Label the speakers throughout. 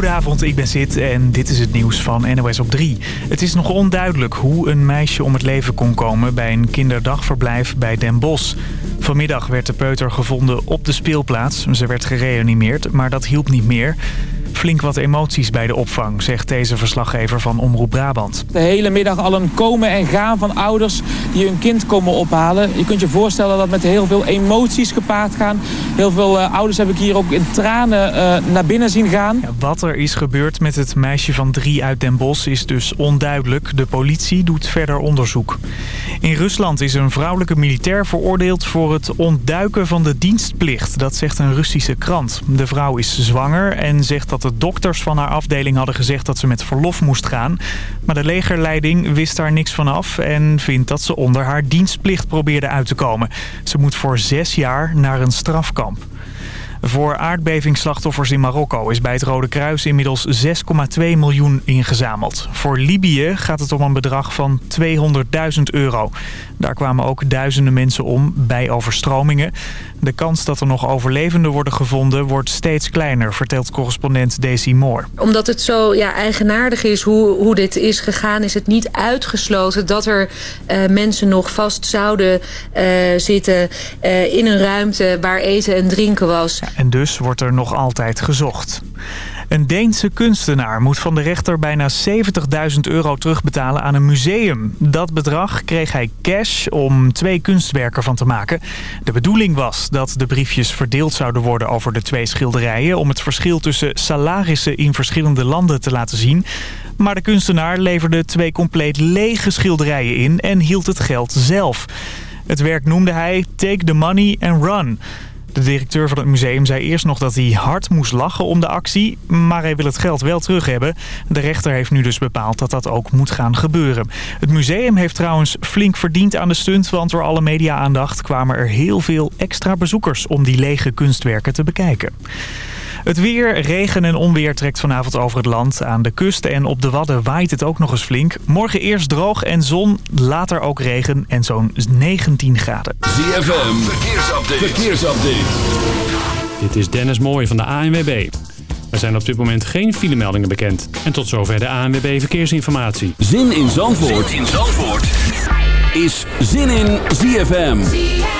Speaker 1: Goedenavond, ik ben Sid en dit is het nieuws van NOS op 3. Het is nog onduidelijk hoe een meisje om het leven kon komen bij een kinderdagverblijf bij Den Bosch. Vanmiddag werd de peuter gevonden op de speelplaats. Ze werd gereanimeerd, maar dat hielp niet meer. Flink wat emoties bij de opvang, zegt deze verslaggever van Omroep Brabant.
Speaker 2: De hele middag al een komen en gaan van ouders die hun kind komen ophalen. Je kunt je voorstellen dat met heel veel emoties gepaard gaan. Heel veel uh, ouders heb ik hier ook in tranen uh, naar binnen zien gaan.
Speaker 1: Ja, wat er is gebeurd met het meisje van drie uit Den Bosch is dus onduidelijk. De politie doet verder onderzoek. In Rusland is een vrouwelijke militair veroordeeld voor het ontduiken van de dienstplicht. Dat zegt een Russische krant. De vrouw is zwanger en zegt dat de dokters van haar afdeling hadden gezegd dat ze met verlof moest gaan. Maar de legerleiding wist daar niks van af en vindt dat ze onder haar dienstplicht probeerde uit te komen. Ze moet voor zes jaar naar een strafkamp. Voor aardbevingsslachtoffers in Marokko is bij het Rode Kruis inmiddels 6,2 miljoen ingezameld. Voor Libië gaat het om een bedrag van 200.000 euro. Daar kwamen ook duizenden mensen om bij overstromingen. De kans dat er nog overlevenden worden gevonden wordt steeds kleiner, vertelt correspondent Daisy Moore.
Speaker 3: Omdat het zo ja, eigenaardig is hoe, hoe dit is gegaan, is het niet uitgesloten dat er uh, mensen nog vast zouden uh, zitten uh, in een ruimte waar eten en drinken was.
Speaker 1: Ja, en dus wordt er nog altijd gezocht. Een Deense kunstenaar moet van de rechter bijna 70.000 euro terugbetalen aan een museum. Dat bedrag kreeg hij cash om twee kunstwerken van te maken. De bedoeling was dat de briefjes verdeeld zouden worden over de twee schilderijen... om het verschil tussen salarissen in verschillende landen te laten zien. Maar de kunstenaar leverde twee compleet lege schilderijen in en hield het geld zelf. Het werk noemde hij Take the Money and Run... De directeur van het museum zei eerst nog dat hij hard moest lachen om de actie, maar hij wil het geld wel terug hebben. De rechter heeft nu dus bepaald dat dat ook moet gaan gebeuren. Het museum heeft trouwens flink verdiend aan de stunt, want door alle media-aandacht kwamen er heel veel extra bezoekers om die lege kunstwerken te bekijken. Het weer, regen en onweer trekt vanavond over het land. Aan de kust en op de Wadden waait het ook nog eens flink. Morgen eerst droog en zon, later ook regen en zo'n 19 graden.
Speaker 4: ZFM, verkeersupdate. verkeersupdate.
Speaker 5: Dit is Dennis Mooij van de ANWB. Er zijn op dit moment geen filemeldingen bekend. En tot zover de ANWB Verkeersinformatie.
Speaker 4: Zin in Zandvoort, zin in Zandvoort. is Zin in ZFM.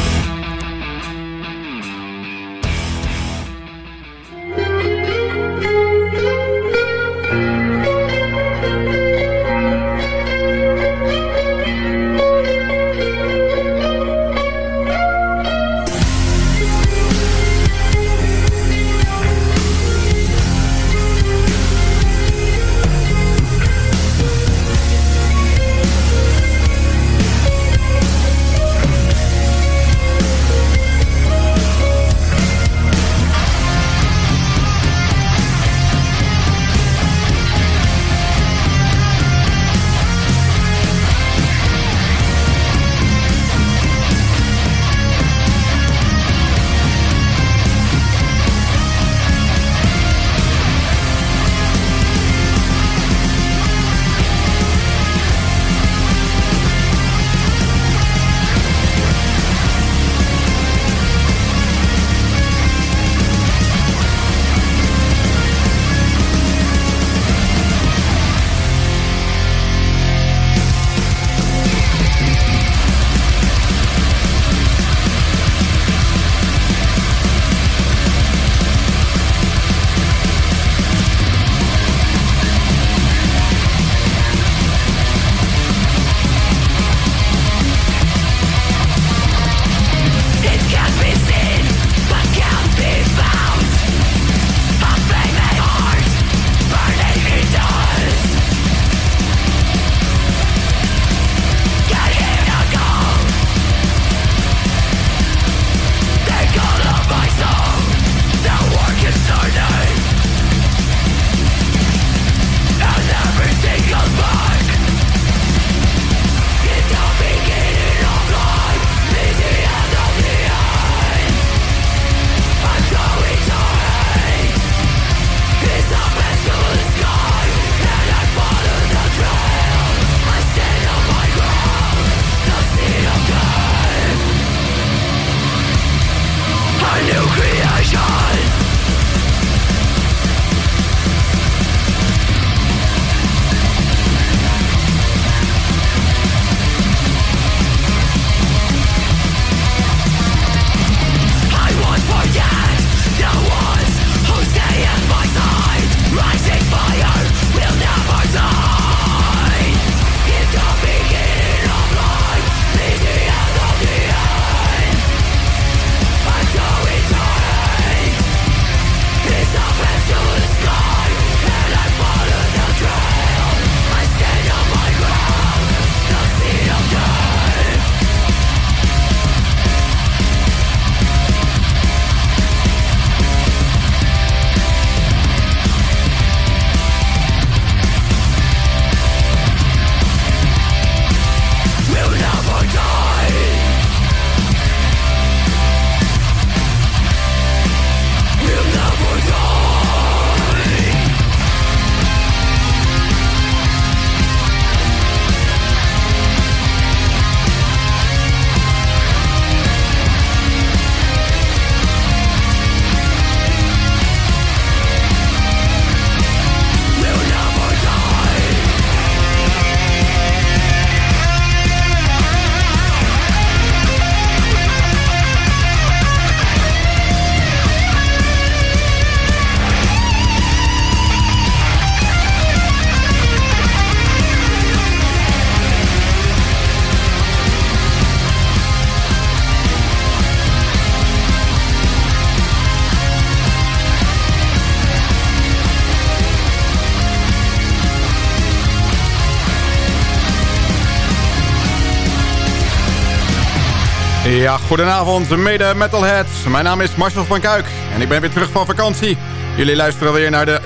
Speaker 6: Goedenavond, mede metalheads. Mijn naam is Marcel van Kuik en ik ben weer terug van vakantie. Jullie luisteren weer naar de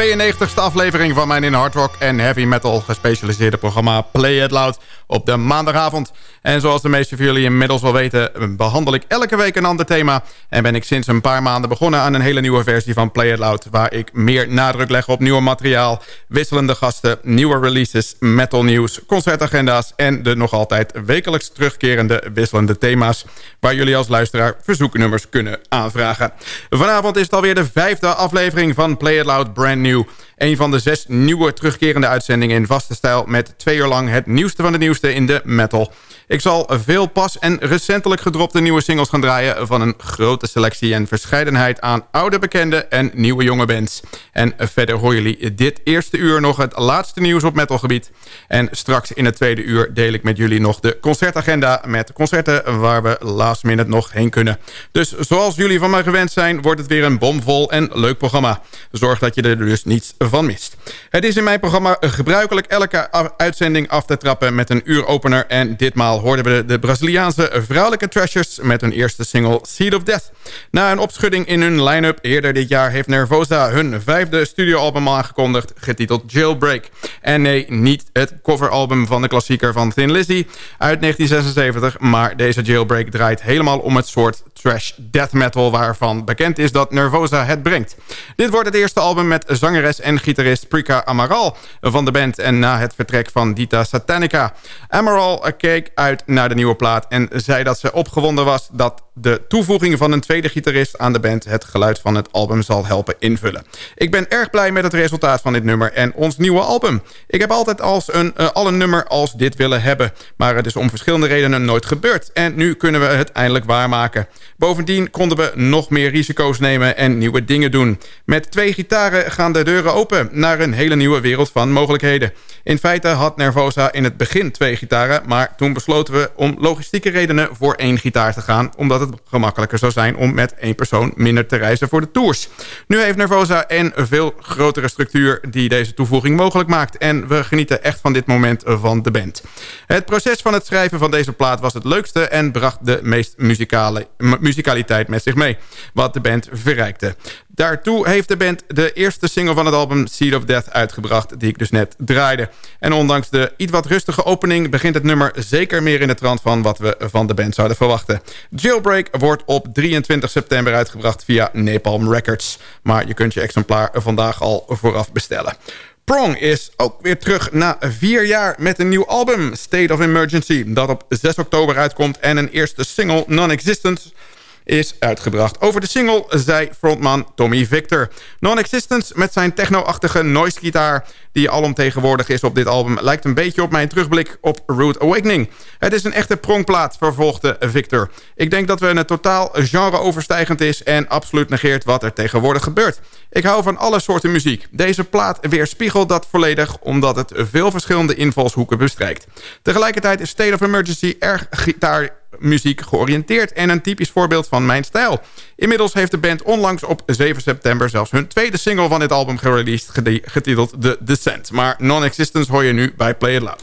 Speaker 6: 92e aflevering van mijn in hard rock en heavy metal gespecialiseerde programma Play It Loud op de maandagavond. En zoals de meeste van jullie inmiddels wel weten... behandel ik elke week een ander thema. En ben ik sinds een paar maanden begonnen aan een hele nieuwe versie van Play It Loud... waar ik meer nadruk leg op nieuwe materiaal, wisselende gasten... nieuwe releases, metal nieuws, concertagenda's... en de nog altijd wekelijks terugkerende wisselende thema's... waar jullie als luisteraar verzoeknummers kunnen aanvragen. Vanavond is het alweer de vijfde aflevering van Play It Loud Brand New... Een van de zes nieuwe terugkerende uitzendingen in vaste stijl... met twee uur lang het nieuwste van de nieuwste in de metal. Ik zal veel pas en recentelijk gedropte nieuwe singles gaan draaien... van een grote selectie en verscheidenheid aan oude bekende en nieuwe jonge bands. En verder horen jullie dit eerste uur nog het laatste nieuws op metalgebied. En straks in het tweede uur deel ik met jullie nog de concertagenda... met concerten waar we last minute nog heen kunnen. Dus zoals jullie van mij gewend zijn... wordt het weer een bomvol en leuk programma. Zorg dat je er dus niets van mist. Het is in mijn programma gebruikelijk elke uitzending af te trappen... met een uuropener en ditmaal hoorden we de Braziliaanse vrouwelijke Trashers... met hun eerste single Seed of Death. Na een opschudding in hun line-up eerder dit jaar... heeft Nervosa hun vijfde studioalbum aangekondigd... getiteld Jailbreak. En nee, niet het coveralbum van de klassieker van Thin Lizzy uit 1976... maar deze Jailbreak draait helemaal om het soort trash death metal... waarvan bekend is dat Nervosa het brengt. Dit wordt het eerste album met zangeres en gitarist Prika Amaral van de band... en na het vertrek van Dita Satanica. Amaral keek uit naar de nieuwe plaat... en zei dat ze opgewonden was dat de toevoeging van een tweede gitarist aan de band... het geluid van het album zal helpen invullen. Ik ben erg blij met het resultaat van dit nummer en ons nieuwe album. Ik heb altijd als een, uh, al een nummer als dit willen hebben... maar het is om verschillende redenen nooit gebeurd... en nu kunnen we het eindelijk waarmaken. Bovendien konden we nog meer risico's nemen en nieuwe dingen doen. Met twee gitaren gaan de deuren open... naar een hele nieuwe wereld van mogelijkheden. In feite had Nervosa in het begin twee gitaren... maar toen besloten we om logistieke redenen voor één gitaar te gaan... omdat het gemakkelijker zou zijn om met één persoon minder te reizen voor de tours. Nu heeft Nervosa een veel grotere structuur die deze toevoeging mogelijk maakt... en we genieten echt van dit moment van de band. Het proces van het schrijven van deze plaat was het leukste... en bracht de meest muzikale, muzikaliteit met zich mee, wat de band verrijkte. Daartoe heeft de band de eerste single van het album Seed of Death uitgebracht... die ik dus net draaide. En ondanks de iets wat rustige opening... begint het nummer zeker meer in de trant van wat we van de band zouden verwachten. Jailbreak wordt op 23 september uitgebracht via Napalm Records. Maar je kunt je exemplaar vandaag al vooraf bestellen. Prong is ook weer terug na vier jaar met een nieuw album... State of Emergency, dat op 6 oktober uitkomt... en een eerste single, Non-Existence is uitgebracht. Over de single zei frontman Tommy Victor. Non-Existence met zijn techno-achtige noise-gitaar... die alomtegenwoordig is op dit album... lijkt een beetje op mijn terugblik op Root Awakening. Het is een echte prongplaat, vervolgde Victor. Ik denk dat we een totaal genre-overstijgend is... en absoluut negeert wat er tegenwoordig gebeurt. Ik hou van alle soorten muziek. Deze plaat weerspiegelt dat volledig... omdat het veel verschillende invalshoeken bestrijkt. Tegelijkertijd is State of Emergency erg gitaar muziek georiënteerd en een typisch voorbeeld van mijn stijl. Inmiddels heeft de band onlangs op 7 september zelfs hun tweede single van dit album gereleased, getiteld The Descent. Maar Non-Existence hoor je nu bij Play It Loud.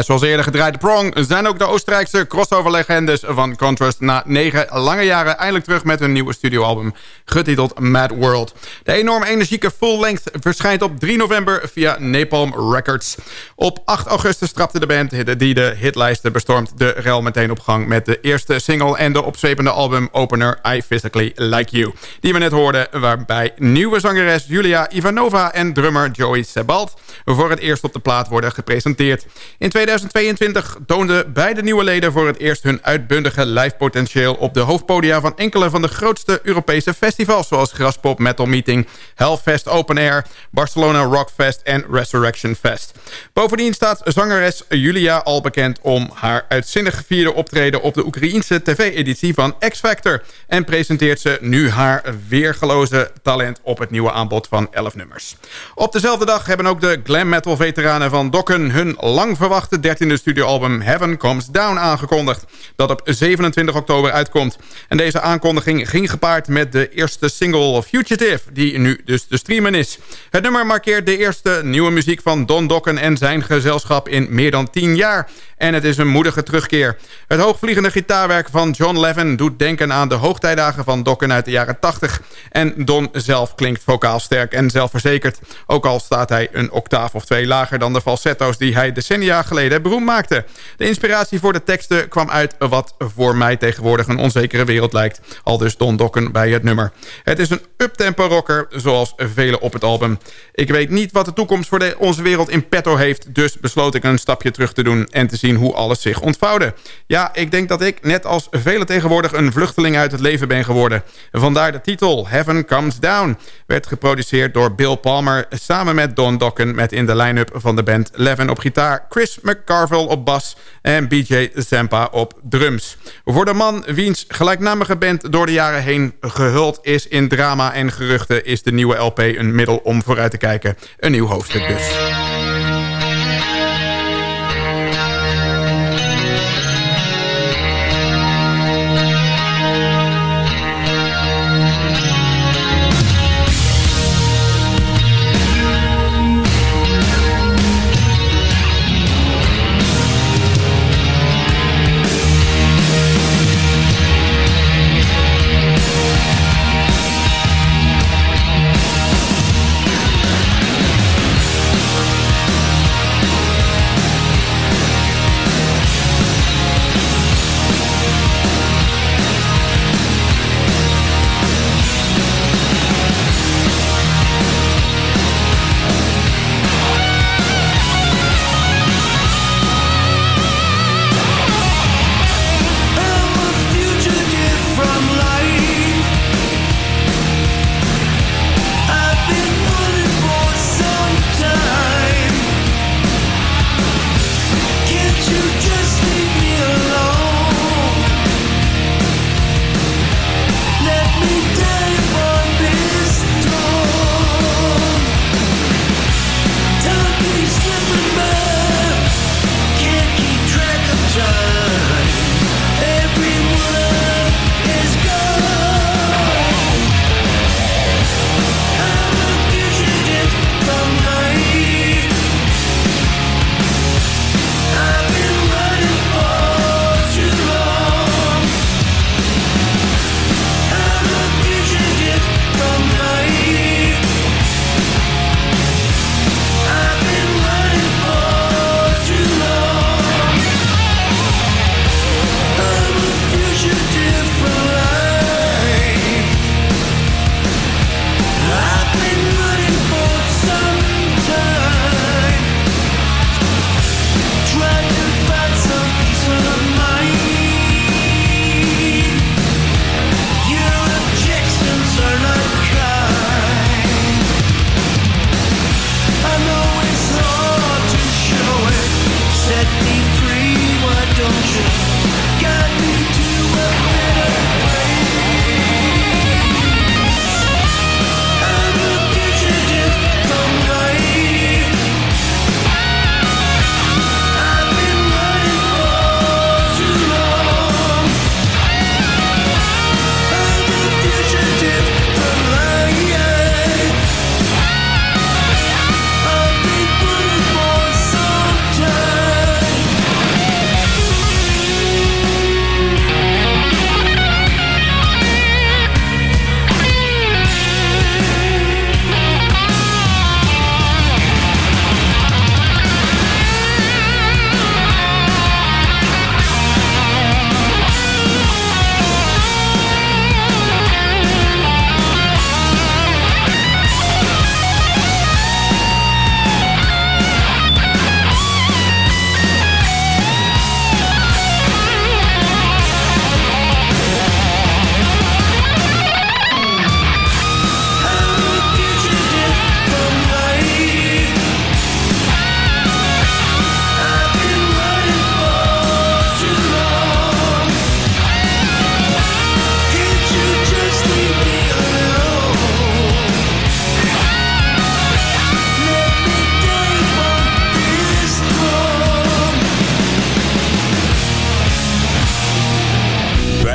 Speaker 6: Net zoals eerder gedraaid de Prong... zijn ook de Oostenrijkse crossover-legendes van Contrast... na negen lange jaren eindelijk terug met hun nieuwe studioalbum... getiteld Mad World. De enorm energieke full-length verschijnt op 3 november via Napalm Records. Op 8 augustus trapte de band die de hitlijsten bestormt... de rel meteen op gang met de eerste single... en de opzwepende album-opener I Physically Like You... die we net hoorden, waarbij nieuwe zangeres Julia Ivanova... en drummer Joey Sebald voor het eerst op de plaat worden gepresenteerd. In 2022 toonden beide nieuwe leden voor het eerst hun uitbundige live potentieel op de hoofdpodia van enkele van de grootste Europese festivals zoals Graspop Metal Meeting, Hellfest Open Air, Barcelona Rockfest en Resurrection Fest. Bovendien staat zangeres Julia al bekend om haar uitzinnig gevierde optreden op de Oekraïense tv-editie van X Factor en presenteert ze nu haar weergeloze talent op het nieuwe aanbod van 11 nummers. Op dezelfde dag hebben ook de glam metal veteranen van Dokken hun lang verwachte verwachte 13e studioalbum Heaven Comes Down aangekondigd, dat op 27 oktober uitkomt. En deze aankondiging ging gepaard met de eerste single Fugitive, die nu dus te streamen is. Het nummer markeert de eerste nieuwe muziek van Don Dokken en zijn gezelschap in meer dan 10 jaar. En het is een moedige terugkeer. Het hoogvliegende gitaarwerk van John Levin doet denken aan de hoogtijdagen van Dokken uit de jaren 80. En Don zelf klinkt vocaal sterk en zelfverzekerd. Ook al staat hij een octaaf of twee lager dan de falsetto's die hij decennia geleden beroemd maakte. De inspiratie voor de teksten kwam uit wat voor mij tegenwoordig een onzekere wereld lijkt. Al dus Don Dokken bij het nummer. Het is een uptempo rocker zoals vele op het album. Ik weet niet wat de toekomst voor de, onze wereld in petto heeft. Dus besloot ik een stapje terug te doen en te zien hoe alles zich ontvouwde. Ja, ik denk dat ik, net als velen tegenwoordig, een vluchteling uit het leven ben geworden. Vandaar de titel Heaven Comes Down. Werd geproduceerd door Bill Palmer samen met Don Dokken... met in de line-up van de band Levin op gitaar... Chris McCarville op bas en BJ Zampa op drums. Voor de man wiens gelijknamige band door de jaren heen gehuld is in drama en geruchten... is de nieuwe LP een middel om vooruit te kijken. Een nieuw hoofdstuk dus.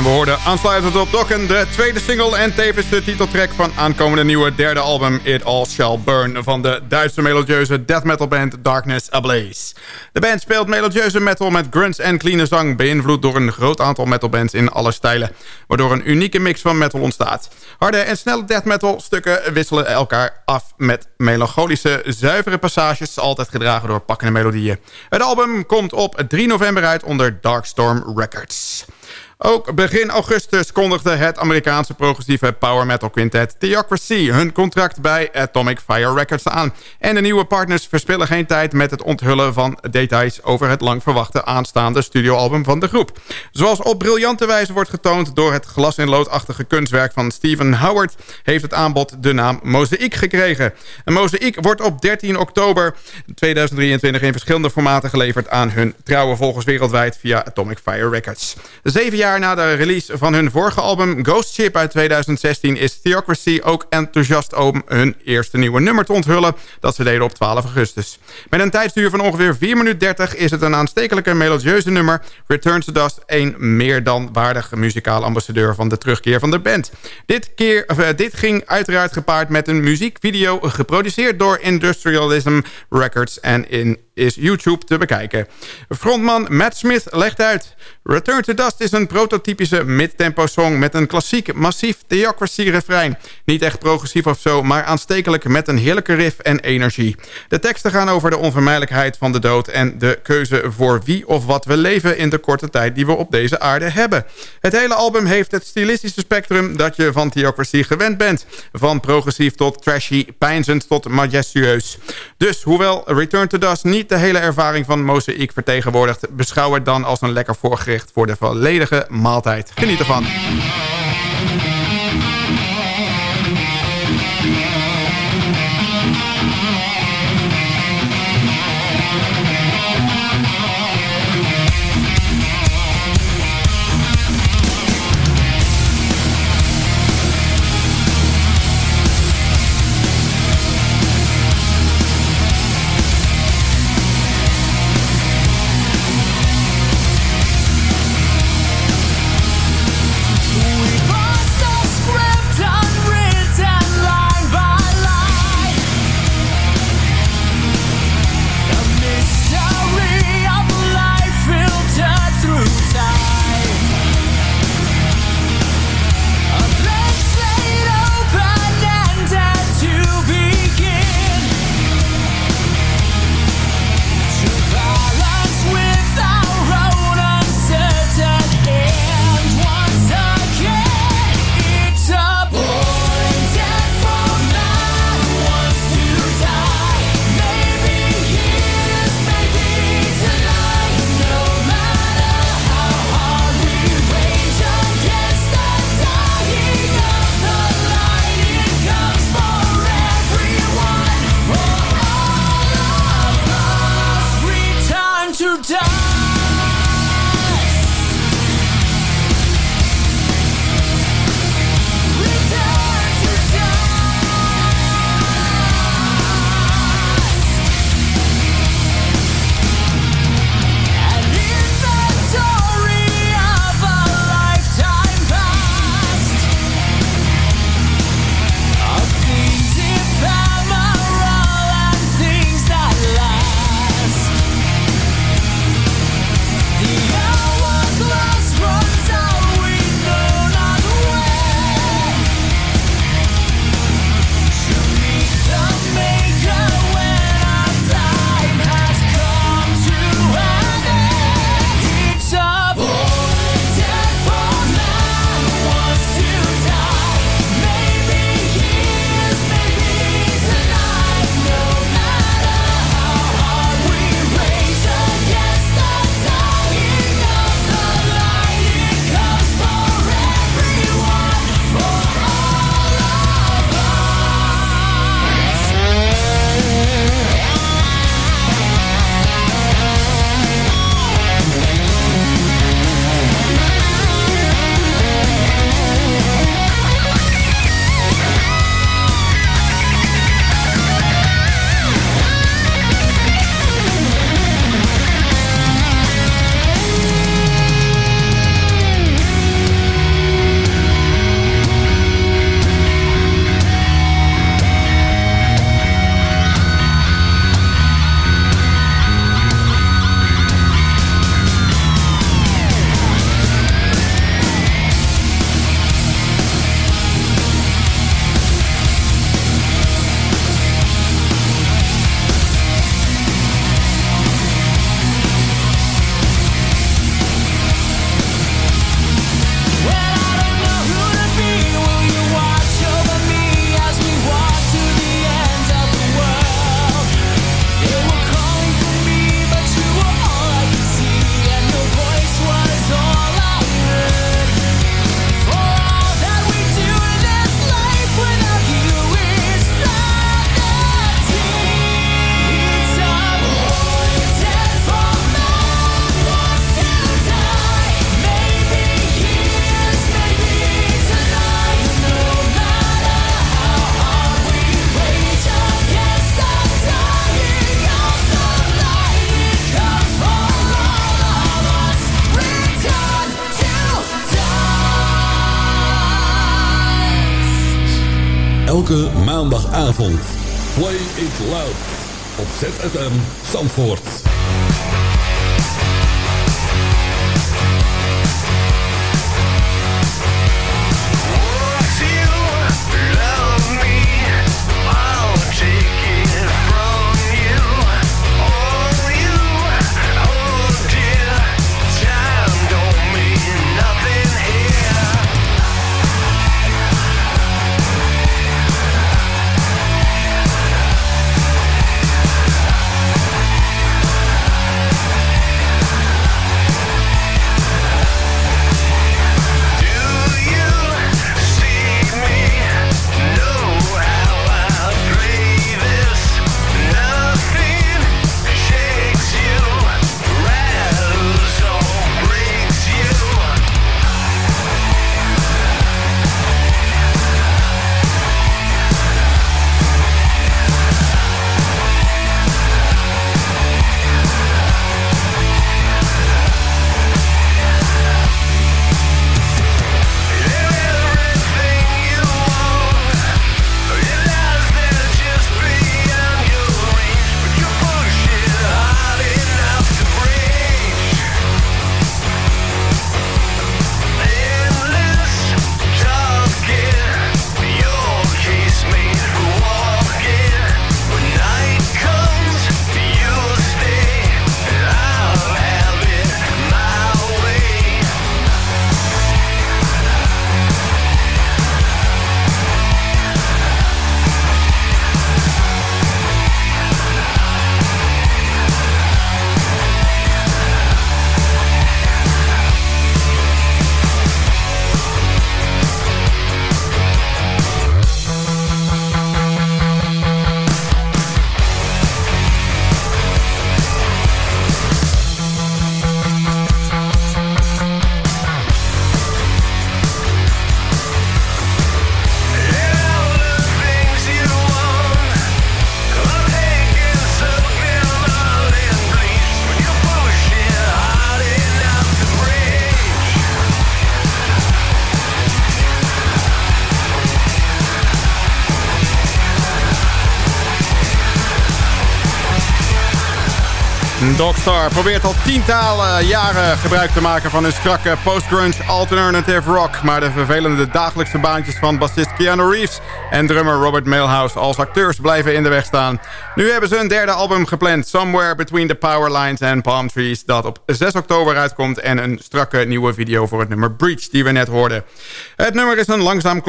Speaker 6: En we hoorden aansluitend op Dokken de tweede single en tevens de titeltrack van aankomende nieuwe derde album It All Shall Burn van de Duitse melodieuze death metal band Darkness Ablaze. De band speelt melodieuze metal met grunts en clean zang, beïnvloed door een groot aantal metalbands in alle stijlen, waardoor een unieke mix van metal ontstaat. Harde en snelle death metal stukken wisselen elkaar af met melancholische, zuivere passages, altijd gedragen door pakkende melodieën. Het album komt op 3 november uit onder Darkstorm Records. Ook begin augustus kondigde het Amerikaanse progressieve power metal quintet Theocracy hun contract bij Atomic Fire Records aan. En de nieuwe partners verspillen geen tijd met het onthullen van details over het lang verwachte aanstaande studioalbum van de groep. Zoals op briljante wijze wordt getoond door het glas in loodachtige kunstwerk van Stephen Howard heeft het aanbod de naam Mozaïek gekregen. Een Mozaïek wordt op 13 oktober 2023 in verschillende formaten geleverd aan hun trouwe volgers wereldwijd via Atomic Fire Records. Zeven jaar jaar na de release van hun vorige album Ghost Ship uit 2016... is Theocracy ook enthousiast om hun eerste nieuwe nummer te onthullen... dat ze deden op 12 augustus. Met een tijdsduur van ongeveer 4 minuten 30 is het een aanstekelijke melodieuze nummer... Return to Dust een meer dan waardige muzikaal ambassadeur van de terugkeer van de band. Dit, keer, of, eh, dit ging uiteraard gepaard met een muziekvideo geproduceerd door Industrialism Records en in is YouTube te bekijken. Frontman Matt Smith legt uit... Return to Dust is een prototypische midtempo song... met een klassiek, massief Theocracy-refrein. Niet echt progressief of zo, maar aanstekelijk met een heerlijke riff en energie. De teksten gaan over de onvermijdelijkheid van de dood... en de keuze voor wie of wat we leven in de korte tijd die we op deze aarde hebben. Het hele album heeft het stilistische spectrum dat je van Theocracy gewend bent. Van progressief tot trashy, pijnzend tot majestueus. Dus hoewel Return to Dust niet de hele ervaring van Mosaic vertegenwoordigt... beschouw het dan als een lekker voorgerecht voor de volledige maaltijd. Geniet ervan.
Speaker 7: ZFM Zandvoort.
Speaker 6: Probeert al tientallen jaren gebruik te maken van hun strakke post-grunge alternative rock. Maar de vervelende dagelijkse baantjes van bassist Keanu Reeves en drummer Robert Mailhouse als acteurs blijven in de weg staan. Nu hebben ze een derde album gepland, Somewhere Between the Power Lines and Palm Trees, dat op 6 oktober uitkomt en een strakke nieuwe video voor het nummer Breach die we net hoorden. Het nummer is een langzaam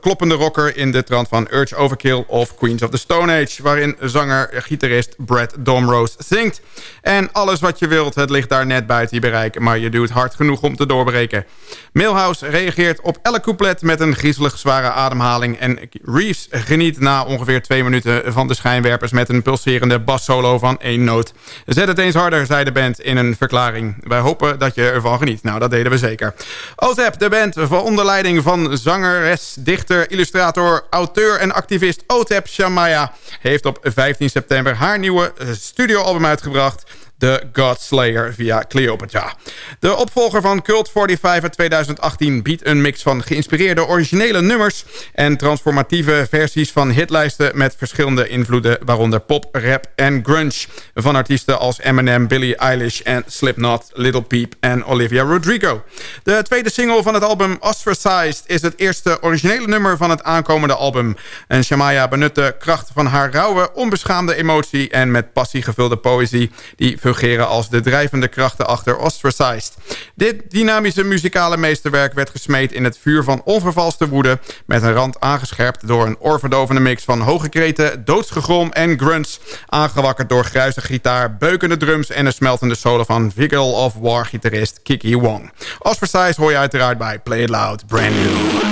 Speaker 6: kloppende rocker in de trant van Urge Overkill of Queens of the Stone Age, waarin zanger-gitarist Brad Domrose zingt. En alles wat je wilt, het ligt daar net buiten je bereik... maar je doet hard genoeg om te doorbreken. Milhouse reageert op elk couplet met een griezelig zware ademhaling... en Reeves geniet na ongeveer twee minuten van de schijnwerpers... met een pulserende bassolo van één noot. Zet het eens harder, zei de band in een verklaring. Wij hopen dat je ervan geniet. Nou, dat deden we zeker. OTEP, de band van onder leiding van zangeres, dichter, illustrator... auteur en activist OTEP Shamaya... heeft op 15 september haar nieuwe studioalbum uitgebracht... The Godslayer via Cleopatra. De opvolger van Cult 45 uit 2018 biedt een mix van geïnspireerde originele nummers... en transformatieve versies van hitlijsten met verschillende invloeden... waaronder pop, rap en grunge van artiesten als Eminem, Billie Eilish en Slipknot, Little Peep en Olivia Rodrigo. De tweede single van het album Ostracized is het eerste originele nummer van het aankomende album. En Shamaya benut de kracht van haar rauwe, onbeschaamde emotie... en met passie gevulde poëzie die als de drijvende krachten achter Ostracized. Dit dynamische muzikale meesterwerk werd gesmeed in het vuur van onvervalste woede... met een rand aangescherpt door een oorverdovende mix van hoge kreten, doodsgegrom en grunts... aangewakkerd door gruizige gitaar, beukende drums en een smeltende solo van Vigil of War-gitarist Kiki Wong. Ostracized hoor je uiteraard bij Play It Loud, brand new.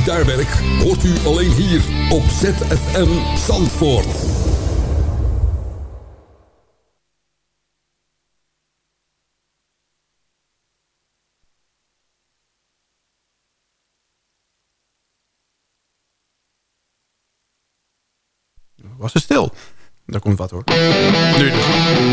Speaker 8: Gitaarwerk hoort u alleen hier op ZFM Zandvoort.
Speaker 6: Was het stil? Daar komt wat hoor. Nu dus.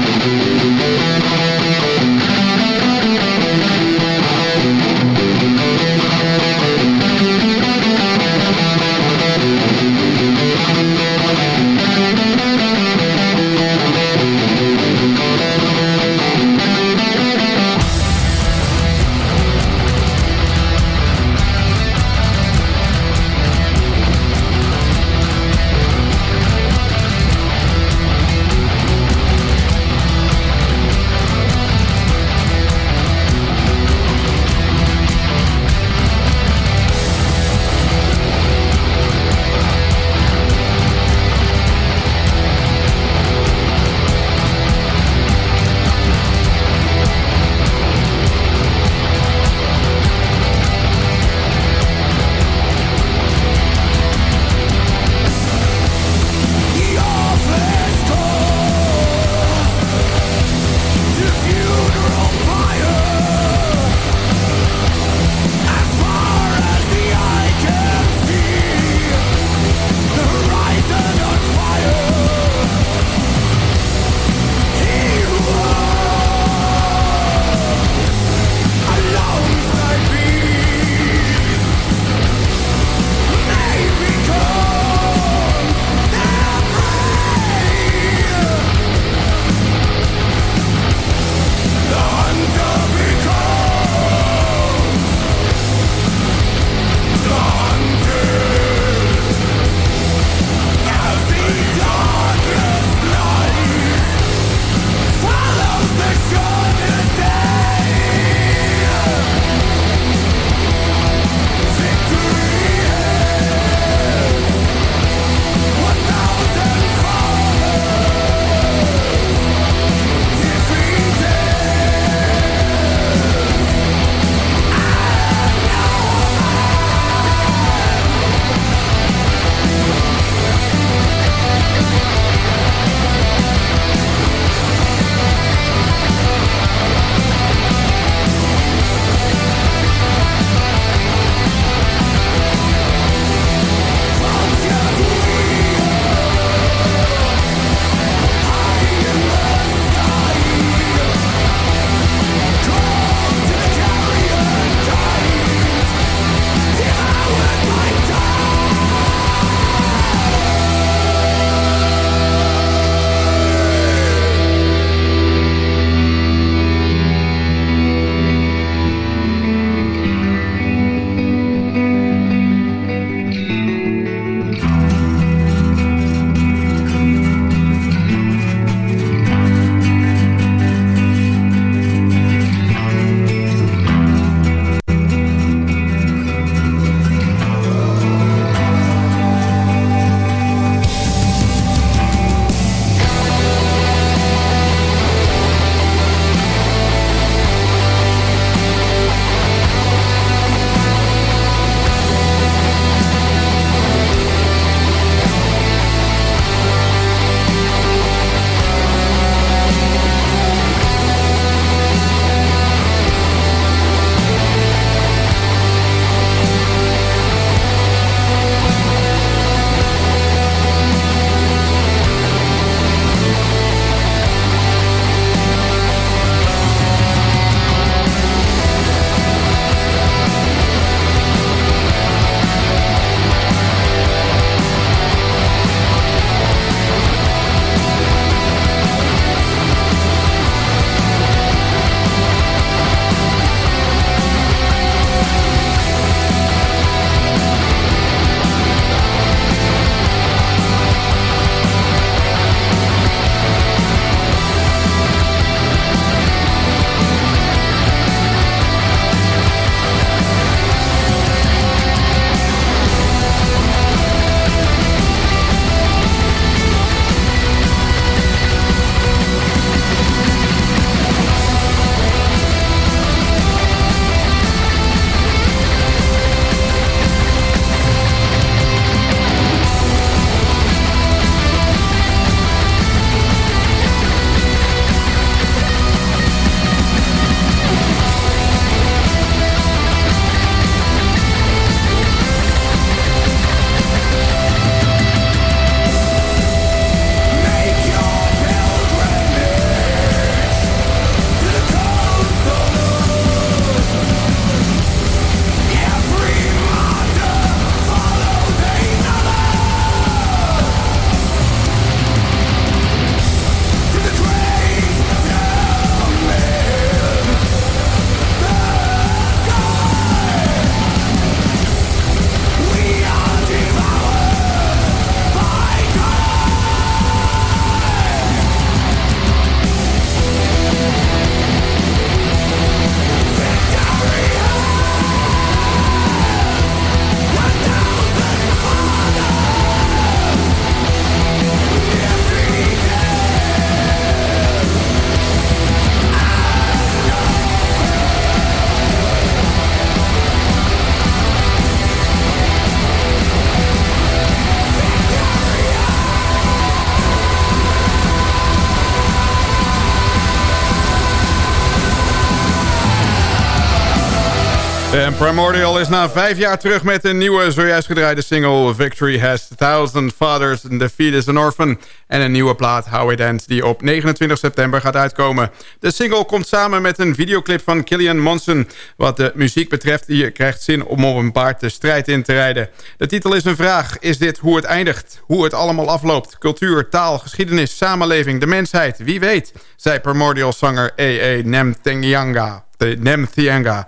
Speaker 6: En Primordial is na vijf jaar terug met een nieuwe, zojuist gedraaide single... Victory Has Thousand Fathers and The Feet is an Orphan... en een nieuwe plaat, How It Ends, die op 29 september gaat uitkomen. De single komt samen met een videoclip van Killian Monson. Wat de muziek betreft, je krijgt zin om op een paard de strijd in te rijden. De titel is een vraag. Is dit hoe het eindigt? Hoe het allemaal afloopt? Cultuur, taal, geschiedenis, samenleving, de mensheid? Wie weet, zei Primordial-zanger E.E. Nemthianga. Nemthianga.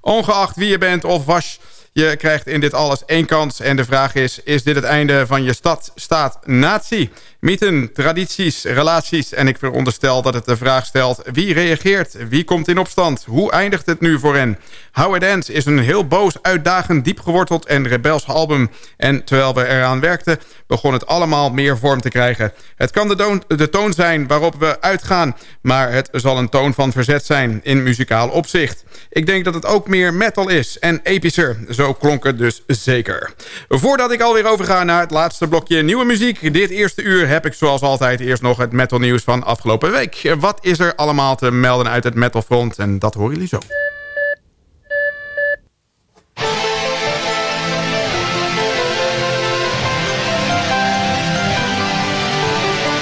Speaker 6: Ongeacht wie je bent of was, je krijgt in dit alles één kans. En de vraag is, is dit het einde van je stad, staat, natie? Mythen, tradities, relaties. En ik veronderstel dat het de vraag stelt... wie reageert? Wie komt in opstand? Hoe eindigt het nu voor hen? How It Ends is een heel boos, uitdagend, diep geworteld en rebels album. En terwijl we eraan werkten, begon het allemaal meer vorm te krijgen. Het kan de toon, de toon zijn waarop we uitgaan... maar het zal een toon van verzet zijn in muzikaal opzicht. Ik denk dat het ook meer metal is en epischer. Zo klonk het dus zeker. Voordat ik alweer overga naar het laatste blokje nieuwe muziek... dit eerste uur heb ik zoals altijd eerst nog het metal nieuws van afgelopen week. Wat is er allemaal te melden uit het metalfront? En dat horen jullie zo.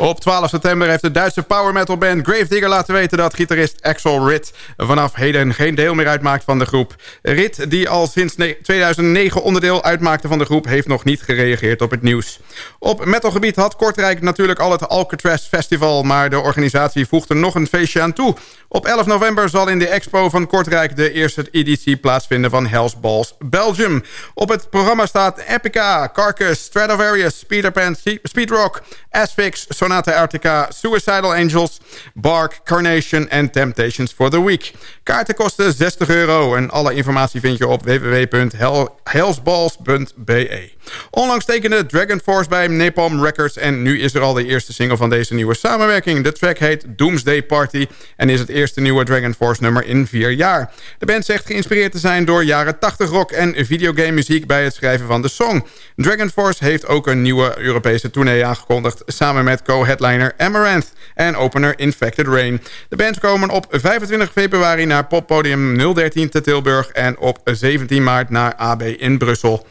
Speaker 6: Op 12 september heeft de Duitse power metal band Gravedigger laten weten dat gitarist Axel Ritt vanaf heden geen deel meer uitmaakt van de groep. Ritt, die al sinds 2009 onderdeel uitmaakte van de groep, heeft nog niet gereageerd op het nieuws. Op metalgebied had Kortrijk natuurlijk al het Alcatraz Festival, maar de organisatie voegde nog een feestje aan toe. Op 11 november zal in de expo van Kortrijk de eerste editie plaatsvinden van Hells Balls Belgium. Op het programma staat Epica, Carcass, Stradivarius, Peter Speedrock, Asphyx, Sonata Arctica, Suicidal Angels, Bark, Carnation en Temptations for the Week. Kaarten kosten 60 euro en alle informatie vind je op www.hellsballs.be. Onlangs tekende Dragon Force bij Napalm Records en nu is er al de eerste single van deze nieuwe samenwerking. De track heet Doomsday Party en is het eerste nieuwe Dragon Force nummer in vier jaar. De band zegt geïnspireerd te zijn door jaren 80 rock en videogame muziek bij het schrijven van de song. Dragon Force heeft ook een nieuwe Europese tournee aangekondigd samen met co-headliner Amaranth en opener Infected Rain. De bands komen op 25 februari naar poppodium 013 te Tilburg en op 17 maart naar AB in Brussel.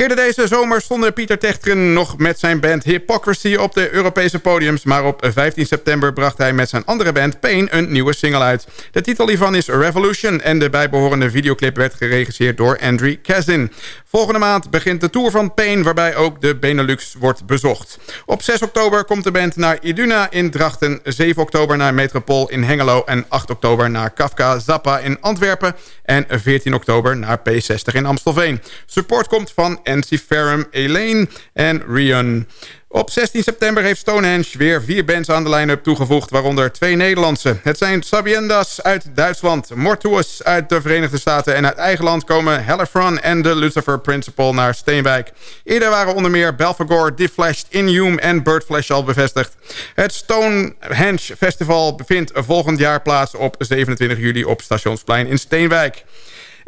Speaker 6: Eerder deze zomer stonden Pieter Techteren nog met zijn band Hypocrisy op de Europese podiums. Maar op 15 september bracht hij met zijn andere band Pain een nieuwe single uit. De titel hiervan is Revolution en de bijbehorende videoclip werd geregisseerd door Andrew Kazin. Volgende maand begint de tour van Pain waarbij ook de Benelux wordt bezocht. Op 6 oktober komt de band naar Iduna in Drachten, 7 oktober naar Metropool in Hengelo en 8 oktober naar Kafka Zappa in Antwerpen en 14 oktober naar P60 in Amstelveen. Support komt van NC Ferrum, Elaine en Rion. Op 16 september heeft Stonehenge weer vier bands aan de line-up toegevoegd... waaronder twee Nederlandse. Het zijn Sabiendas uit Duitsland, Mortuus uit de Verenigde Staten... en uit eigen land komen Hellefron en de Lucifer Principle naar Steenwijk. Eerder waren onder meer Belfagor, Deflashed, Inhume en Birdflesh al bevestigd. Het Stonehenge Festival bevindt volgend jaar plaats op 27 juli op Stationsplein in Steenwijk.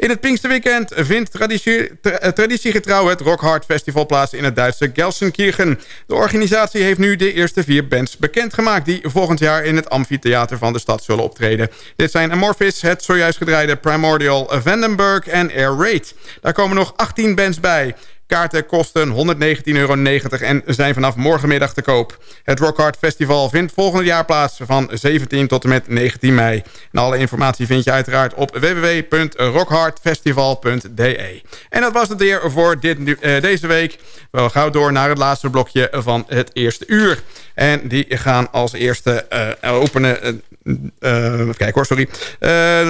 Speaker 6: In het Pinksterweekend vindt tra- traditiegetrouw het Rock Hard Festival plaats in het Duitse Gelsenkirchen. De organisatie heeft nu de eerste vier bands bekendgemaakt... die volgend jaar in het amfitheater van de stad zullen optreden. Dit zijn Amorphis, het zojuist gedraaide Primordial, Vandenberg en Air Raid. Daar komen nog 18 bands bij. Kaarten kosten 119,90 euro en zijn vanaf morgenmiddag te koop. Het Rockhard Festival vindt volgend jaar plaats van 17 tot en met 19 mei. En alle informatie vind je uiteraard op www.rockhardfestival.de. En dat was het weer voor dit, eh, deze week. We gaan door naar het laatste blokje van het eerste uur. En die gaan als eerste eh, openen... eh, kijken hoor, sorry.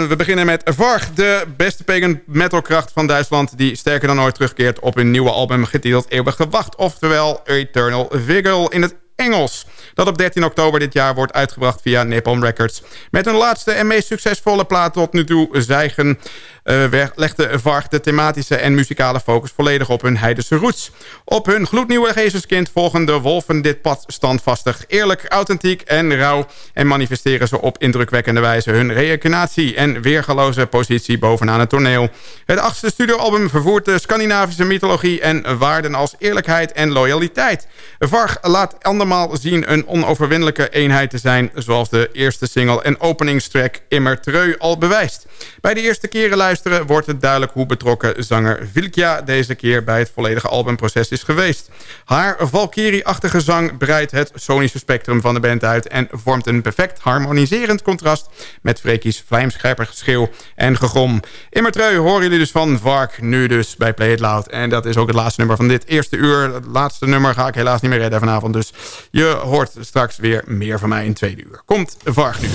Speaker 6: We beginnen met Varg, de beste pagan metalkracht van Duitsland... die sterker dan ooit terugkeert op hun nieuwe album getiteld Eeuwig Gewacht... oftewel Eternal Vigil in het Engels. Dat op 13 oktober dit jaar wordt uitgebracht via Napalm Records. Met hun laatste en meest succesvolle plaat tot nu toe, Zijgen... Uh, legde Varg de thematische en muzikale focus volledig op hun heidense roots. Op hun gloednieuwe Jezuskind volgen de wolven dit pad standvastig, eerlijk, authentiek en rauw... en manifesteren ze op indrukwekkende wijze hun reïncarnatie en weergaloze positie bovenaan het toneel. Het achtste studioalbum vervoert de Scandinavische mythologie en waarden als eerlijkheid en loyaliteit. Varg laat andermaal zien een onoverwinnelijke eenheid te zijn... zoals de eerste single en openingstrack Immer Treu al bewijst. Bij de eerste keren luisteren wordt het duidelijk hoe betrokken zanger Vilkja... deze keer bij het volledige albumproces is geweest. Haar Valkyrie-achtige zang breidt het sonische spectrum van de band uit... en vormt een perfect harmoniserend contrast... met Freekies vlijmscherper geschreeuw en. Immer Treu horen jullie dus van Vark, nu dus bij Play It Loud. En dat is ook het laatste nummer van dit eerste uur. Het laatste nummer ga ik helaas niet meer redden vanavond. Dus je hoort straks weer meer van mij in tweede uur. Komt Varg nu.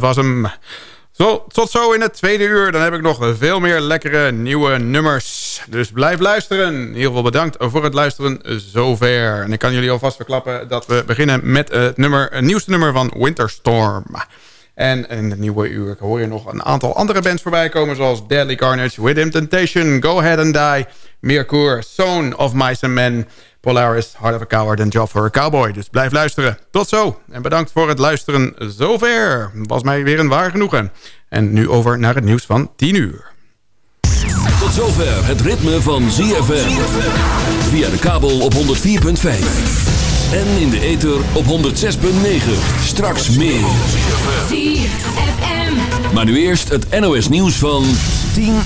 Speaker 6: Dat was hem. Zo, tot zo in het tweede uur. Dan heb ik nog veel meer lekkere nieuwe nummers. Dus blijf luisteren. Ieder geval bedankt voor het luisteren zover. En ik kan jullie alvast verklappen dat we beginnen met het, nummer, het nieuwste nummer van Winterstorm. En in het nieuwe uur hoor je nog een aantal andere bands voorbij komen... zoals Deadly Carnage, Within Temptation, Go Ahead and Die... Mirkoor, Zone of Mice and Men... Polaris, Heart of a Coward en Job for a Cowboy. Dus blijf luisteren. Tot zo. En bedankt voor het luisteren zover. Was mij weer een waar genoegen. En nu over naar het nieuws van 10 uur.
Speaker 4: Tot zover het ritme van ZFM. Via de kabel op 104.5. En in de ether op 106.9. Straks meer. Maar nu eerst het NOS nieuws van 10 uur.